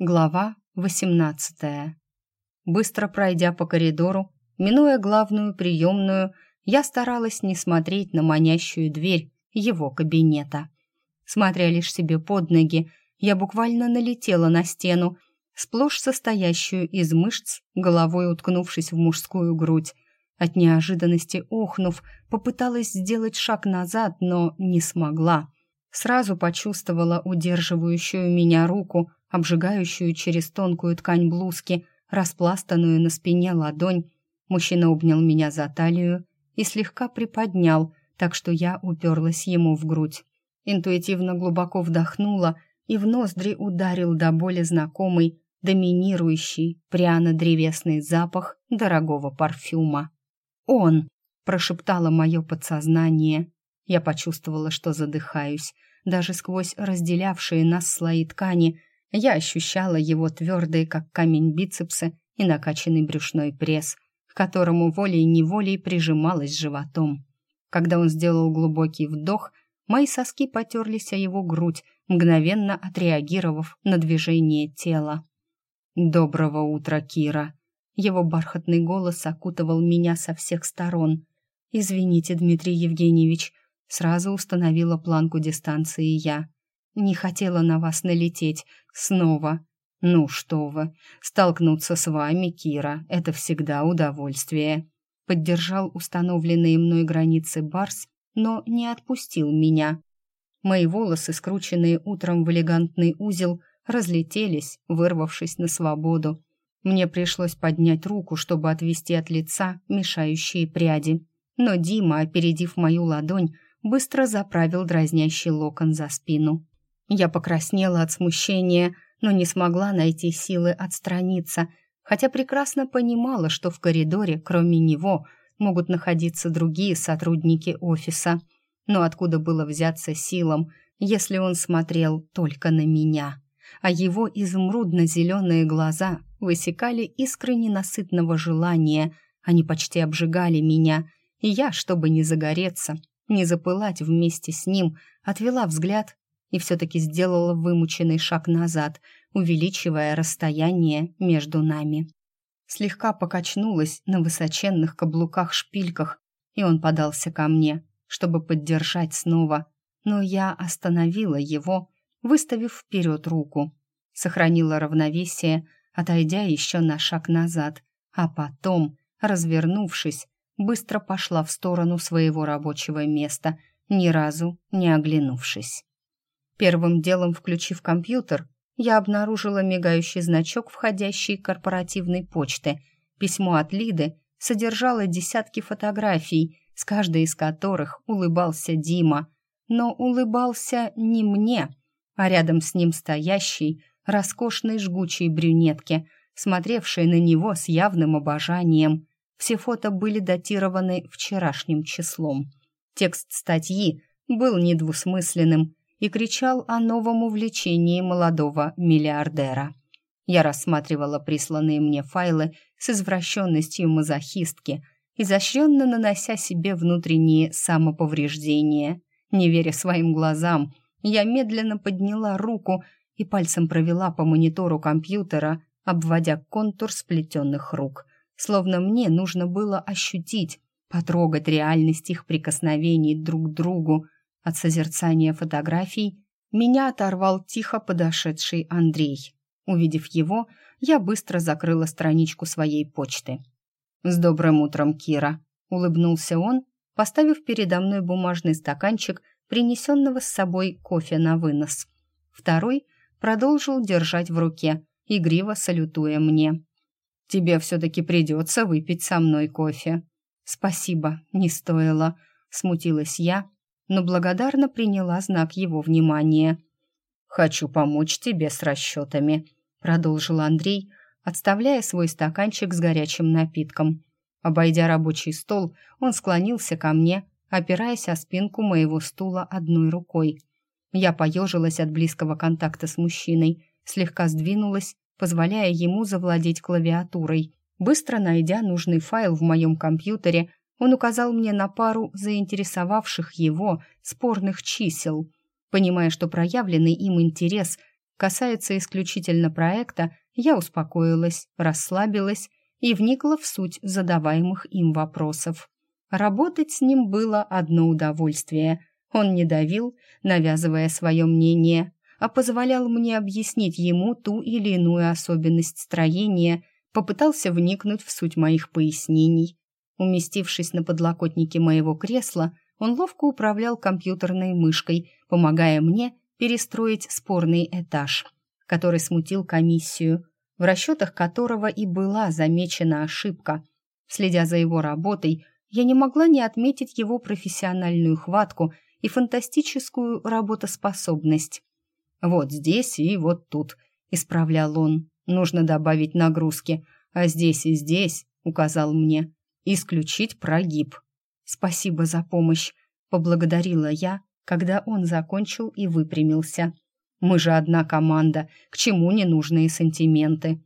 Глава 18. Быстро пройдя по коридору, минуя главную приемную, я старалась не смотреть на манящую дверь его кабинета. Смотря лишь себе под ноги, я буквально налетела на стену, сплошь состоящую из мышц, головой уткнувшись в мужскую грудь. От неожиданности охнув, попыталась сделать шаг назад, но не смогла. Сразу почувствовала удерживающую меня руку, обжигающую через тонкую ткань блузки, распластанную на спине ладонь. Мужчина обнял меня за талию и слегка приподнял, так что я уперлась ему в грудь. Интуитивно глубоко вдохнула и в ноздри ударил до боли знакомый, доминирующий, пряно-древесный запах дорогого парфюма. «Он!» – прошептало мое подсознание. Я почувствовала, что задыхаюсь. Даже сквозь разделявшие нас слои ткани я ощущала его твердые, как камень, бицепсы и накачанный брюшной пресс, к которому волей-неволей прижималась животом. Когда он сделал глубокий вдох, мои соски потерлись о его грудь, мгновенно отреагировав на движение тела. «Доброго утра, Кира!» Его бархатный голос окутывал меня со всех сторон. «Извините, Дмитрий Евгеньевич», сразу установила планку дистанции я. Не хотела на вас налететь. Снова. Ну что вы, столкнуться с вами, Кира, это всегда удовольствие. Поддержал установленные мной границы Барс, но не отпустил меня. Мои волосы, скрученные утром в элегантный узел, разлетелись, вырвавшись на свободу. Мне пришлось поднять руку, чтобы отвести от лица мешающие пряди. Но Дима, опередив мою ладонь, быстро заправил дразнящий локон за спину. Я покраснела от смущения, но не смогла найти силы отстраниться, хотя прекрасно понимала, что в коридоре, кроме него, могут находиться другие сотрудники офиса. Но откуда было взяться силам, если он смотрел только на меня? А его изумрудно-зеленые глаза высекали искры ненасытного желания, они почти обжигали меня, и я, чтобы не загореться, не запылать вместе с ним, отвела взгляд и все-таки сделала вымученный шаг назад, увеличивая расстояние между нами. Слегка покачнулась на высоченных каблуках-шпильках, и он подался ко мне, чтобы поддержать снова, но я остановила его, выставив вперед руку. Сохранила равновесие, отойдя еще на шаг назад, а потом, развернувшись, быстро пошла в сторону своего рабочего места, ни разу не оглянувшись. Первым делом, включив компьютер, я обнаружила мигающий значок входящей корпоративной почты. Письмо от Лиды содержало десятки фотографий, с каждой из которых улыбался Дима. Но улыбался не мне, а рядом с ним стоящей, роскошной жгучей брюнетке, смотревшей на него с явным обожанием. Все фото были датированы вчерашним числом. Текст статьи был недвусмысленным и кричал о новом увлечении молодого миллиардера. Я рассматривала присланные мне файлы с извращенностью мазохистки, изощренно нанося себе внутренние самоповреждения. Не веря своим глазам, я медленно подняла руку и пальцем провела по монитору компьютера, обводя контур сплетенных рук, словно мне нужно было ощутить, потрогать реальность их прикосновений друг к другу, от созерцания фотографий меня оторвал тихо подошедший Андрей. Увидев его, я быстро закрыла страничку своей почты. «С добрым утром, Кира!» — улыбнулся он, поставив передо мной бумажный стаканчик, принесенного с собой кофе на вынос. Второй продолжил держать в руке, игриво салютуя мне. «Тебе все-таки придется выпить со мной кофе». «Спасибо, не стоило», — смутилась я, но благодарно приняла знак его внимания. «Хочу помочь тебе с расчетами», — продолжил Андрей, отставляя свой стаканчик с горячим напитком. Обойдя рабочий стол, он склонился ко мне, опираясь о спинку моего стула одной рукой. Я поежилась от близкого контакта с мужчиной, слегка сдвинулась, позволяя ему завладеть клавиатурой. Быстро найдя нужный файл в моем компьютере, он указал мне на пару заинтересовавших его спорных чисел. Понимая, что проявленный им интерес касается исключительно проекта, я успокоилась, расслабилась и вникла в суть задаваемых им вопросов. Работать с ним было одно удовольствие. Он не давил, навязывая свое мнение, а позволял мне объяснить ему ту или иную особенность строения, попытался вникнуть в суть моих пояснений. Уместившись на подлокотнике моего кресла, он ловко управлял компьютерной мышкой, помогая мне перестроить спорный этаж, который смутил комиссию, в расчетах которого и была замечена ошибка. Следя за его работой, я не могла не отметить его профессиональную хватку и фантастическую работоспособность. «Вот здесь и вот тут», — исправлял он. «Нужно добавить нагрузки, а здесь и здесь», — указал мне, — «исключить прогиб». «Спасибо за помощь», — поблагодарила я, когда он закончил и выпрямился. «Мы же одна команда, к чему ненужные сантименты?»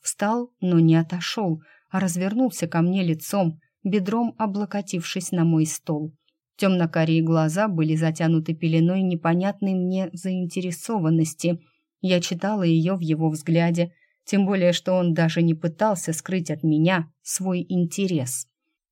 Встал, но не отошел, а развернулся ко мне лицом, бедром облокотившись на мой стол. Темно-карие глаза были затянуты пеленой непонятной мне заинтересованности. Я читала ее в его взгляде, тем более, что он даже не пытался скрыть от меня свой интерес.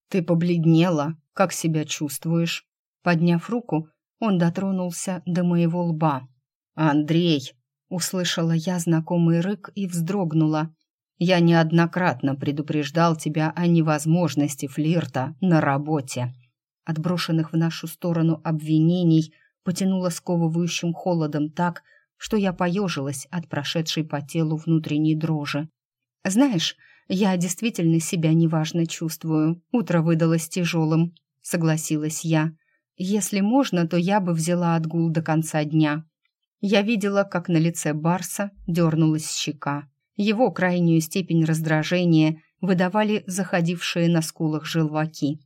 «Ты побледнела. Как себя чувствуешь?» Подняв руку, он дотронулся до моего лба. «Андрей!» — услышала я знакомый рык и вздрогнула. «Я неоднократно предупреждал тебя о невозможности флирта на работе». Отброшенных в нашу сторону обвинений потянуло сковывающим холодом так, что я поежилась от прошедшей по телу внутренней дрожи. «Знаешь, я действительно себя неважно чувствую. Утро выдалось тяжелым», — согласилась я. «Если можно, то я бы взяла отгул до конца дня». Я видела, как на лице Барса дернулась щека. Его крайнюю степень раздражения выдавали заходившие на скулах желваки.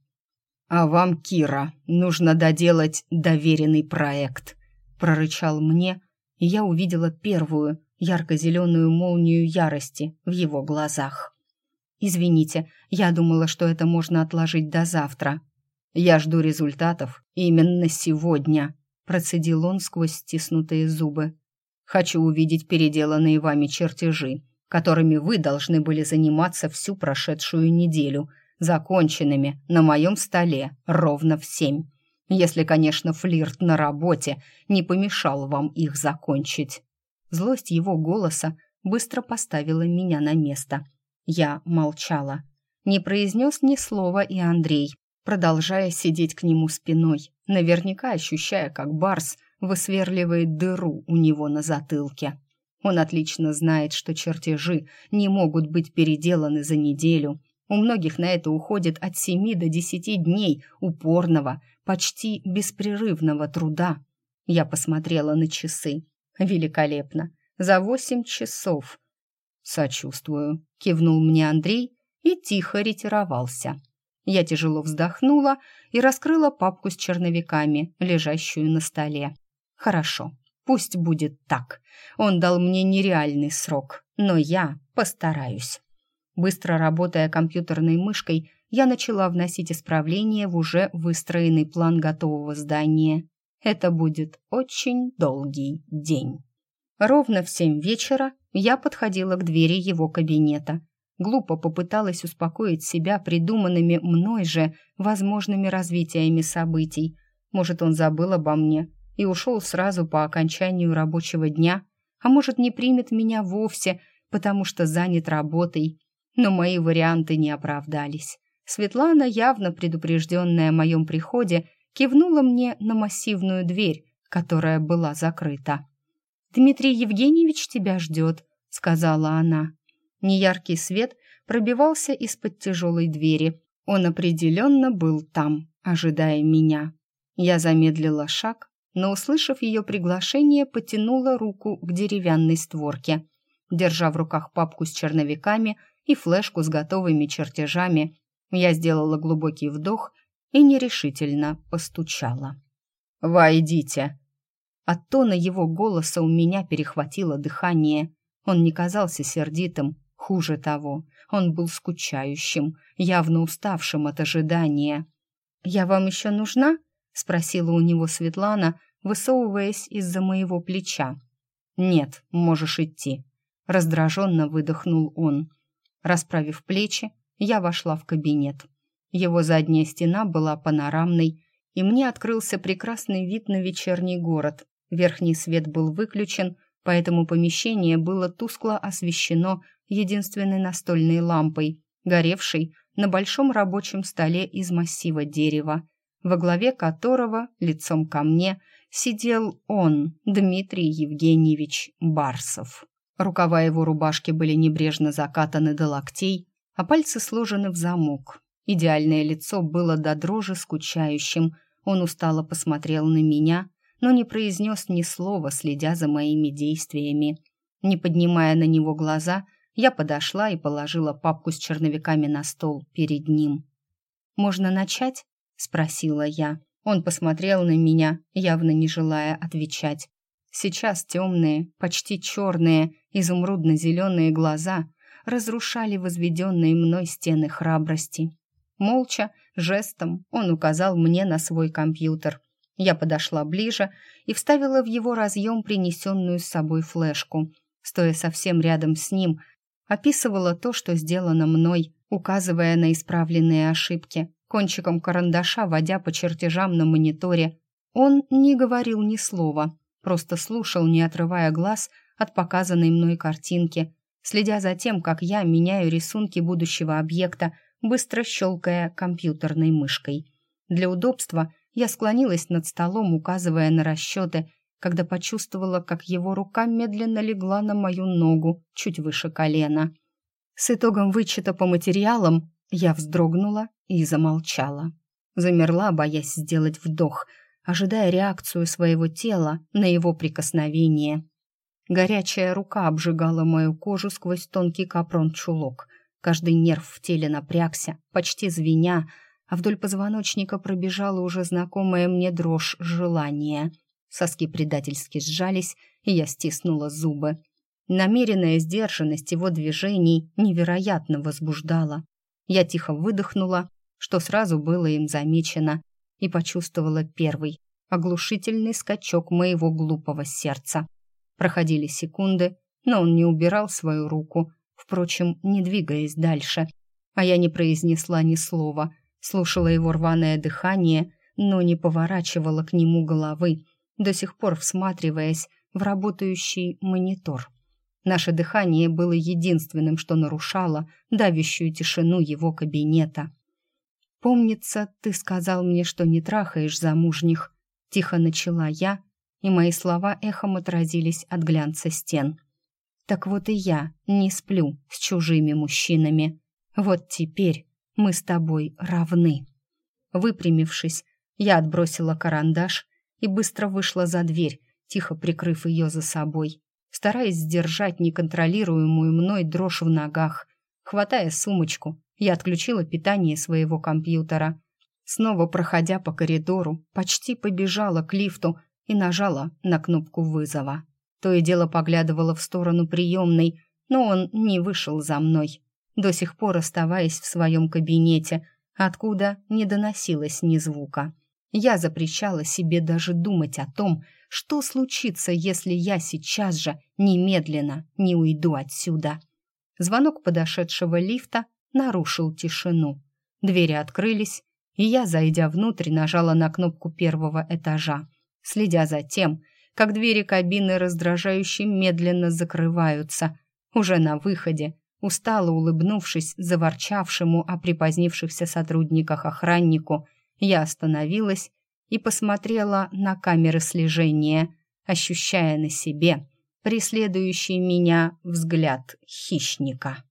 «А вам, Кира, нужно доделать доверенный проект», — прорычал мне, и я увидела первую ярко-зеленую молнию ярости в его глазах. «Извините, я думала, что это можно отложить до завтра. Я жду результатов именно сегодня», — процедил он сквозь стиснутые зубы. «Хочу увидеть переделанные вами чертежи, которыми вы должны были заниматься всю прошедшую неделю», — законченными на моем столе ровно в семь. Если, конечно, флирт на работе не помешал вам их закончить. Злость его голоса быстро поставила меня на место. Я молчала. Не произнес ни слова и Андрей, продолжая сидеть к нему спиной, наверняка ощущая, как Барс высверливает дыру у него на затылке. Он отлично знает, что чертежи не могут быть переделаны за неделю, у многих на это уходит от семи до десяти дней упорного, почти беспрерывного труда. Я посмотрела на часы. Великолепно. За восемь часов. «Сочувствую», — кивнул мне Андрей и тихо ретировался. Я тяжело вздохнула и раскрыла папку с черновиками, лежащую на столе. «Хорошо, пусть будет так. Он дал мне нереальный срок, но я постараюсь». Быстро работая компьютерной мышкой, я начала вносить исправления в уже выстроенный план готового здания. Это будет очень долгий день. Ровно в семь вечера я подходила к двери его кабинета. Глупо попыталась успокоить себя придуманными мной же возможными развитиями событий. Может, он забыл обо мне и ушел сразу по окончанию рабочего дня, а может, не примет меня вовсе, потому что занят работой но мои варианты не оправдались. Светлана, явно предупрежденная о моем приходе, кивнула мне на массивную дверь, которая была закрыта. «Дмитрий Евгеньевич тебя ждет», — сказала она. Неяркий свет пробивался из-под тяжелой двери. Он определенно был там, ожидая меня. Я замедлила шаг, но, услышав ее приглашение, потянула руку к деревянной створке. Держа в руках папку с черновиками, и флешку с готовыми чертежами, я сделала глубокий вдох и нерешительно постучала. «Войдите!» От тона его голоса у меня перехватило дыхание. Он не казался сердитым, хуже того, он был скучающим, явно уставшим от ожидания. «Я вам еще нужна?» — спросила у него Светлана, высовываясь из-за моего плеча. «Нет, можешь идти», — раздраженно выдохнул он. Расправив плечи, я вошла в кабинет. Его задняя стена была панорамной, и мне открылся прекрасный вид на вечерний город. Верхний свет был выключен, поэтому помещение было тускло освещено единственной настольной лампой, горевшей на большом рабочем столе из массива дерева, во главе которого, лицом ко мне, сидел он, Дмитрий Евгеньевич Барсов. Рукава его рубашки были небрежно закатаны до локтей, а пальцы сложены в замок. Идеальное лицо было до дрожи скучающим. Он устало посмотрел на меня, но не произнес ни слова, следя за моими действиями. Не поднимая на него глаза, я подошла и положила папку с черновиками на стол перед ним. «Можно начать?» — спросила я. Он посмотрел на меня, явно не желая отвечать. Сейчас темные, почти черные, изумрудно-зеленые глаза разрушали возведенные мной стены храбрости. Молча, жестом, он указал мне на свой компьютер. Я подошла ближе и вставила в его разъем принесенную с собой флешку. Стоя совсем рядом с ним, описывала то, что сделано мной, указывая на исправленные ошибки, кончиком карандаша водя по чертежам на мониторе. Он не говорил ни слова, просто слушал, не отрывая глаз от показанной мной картинки, следя за тем, как я меняю рисунки будущего объекта, быстро щелкая компьютерной мышкой. Для удобства я склонилась над столом, указывая на расчеты, когда почувствовала, как его рука медленно легла на мою ногу, чуть выше колена. С итогом вычета по материалам я вздрогнула и замолчала. Замерла, боясь сделать вдох, ожидая реакцию своего тела на его прикосновение. Горячая рука обжигала мою кожу сквозь тонкий капрон-чулок. Каждый нерв в теле напрягся, почти звеня, а вдоль позвоночника пробежала уже знакомая мне дрожь желания — Соски предательски сжались, и я стиснула зубы. Намеренная сдержанность его движений невероятно возбуждала. Я тихо выдохнула, что сразу было им замечено, и почувствовала первый, оглушительный скачок моего глупого сердца. Проходили секунды, но он не убирал свою руку, впрочем, не двигаясь дальше. А я не произнесла ни слова, слушала его рваное дыхание, но не поворачивала к нему головы, до сих пор всматриваясь в работающий монитор. Наше дыхание было единственным, что нарушало давящую тишину его кабинета. «Помнится, ты сказал мне, что не трахаешь замужних», — тихо начала я, и мои слова эхом отразились от глянца стен. «Так вот и я не сплю с чужими мужчинами. Вот теперь мы с тобой равны». Выпрямившись, я отбросила карандаш и быстро вышла за дверь, тихо прикрыв ее за собой, стараясь сдержать неконтролируемую мной дрожь в ногах. Хватая сумочку, я отключила питание своего компьютера. Снова проходя по коридору, почти побежала к лифту и нажала на кнопку вызова. То и дело поглядывала в сторону приемной, но он не вышел за мной, до сих пор оставаясь в своем кабинете, откуда не доносилось ни звука. Я запрещала себе даже думать о том, что случится, если я сейчас же немедленно не уйду отсюда. Звонок подошедшего лифта нарушил тишину. Двери открылись, и я, зайдя внутрь, нажала на кнопку первого этажа, следя за тем, как двери кабины раздражающе медленно закрываются. Уже на выходе, устало улыбнувшись заворчавшему о припозднившихся сотрудниках охраннику, я остановилась и посмотрела на камеры слежения, ощущая на себе преследующий меня взгляд хищника.